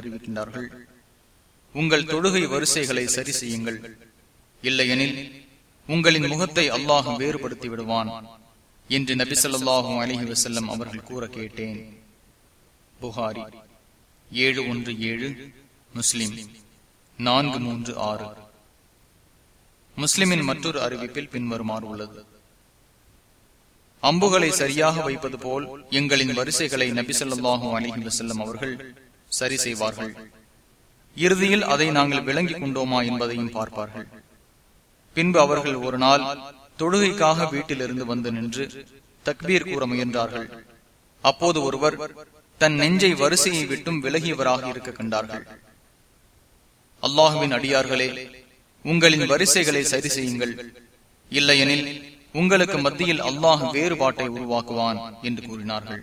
அறிவிக்கின்றார்கள் உங்கள் தொழுகை வரிசைகளை சரி செய்யுங்கள். இல்லையெனில் உங்களின் முகத்தை அல்லாஹ் வேறுபடுத்தி விடுவான் என்று நபி சொல்லாஹும் அலிஹி வசல்லம் அவர்கள் கூற கேட்டேன். புகாரி ஏழு ஒன்று ஏழு முஸ்லிம் நான்கு மூன்று ஆறு. முஸ்லிமின் மற்றொரு அறிவிப்பில் பின்வருமாறு உள்ளது. அம்புகளை சரியாக வைப்பது போல் எங்களின் வரிசைகளை நபிசல்லாஹும் அலிஹி வசல்லம் அவர்கள் சரி செய்வார்கள். இறுதியில் அதை நாங்கள் விளங்கிக் கொண்டோமா என்பதையும் பார்ப்பார்கள். பின்பு அவர்கள் ஒரு நாள் தொழுகைக்காக வீட்டிலிருந்து வந்து நின்று தக்பீர் கூற முயன்றார்கள். அப்போது ஒருவர் தன் நெஞ்சை வரிசையை விட்டும் விலகியவராக இருக்க கண்டார்கள். அல்லாஹுவின் அடியார்களே உங்களின் வரிசைகளை சரி செய்யுங்கள். இல்லையெனில் உங்களுக்கு மத்தியில் அல்லாஹ் வேறுபாட்டை உருவாக்குவான் என்று கூறினார்கள்.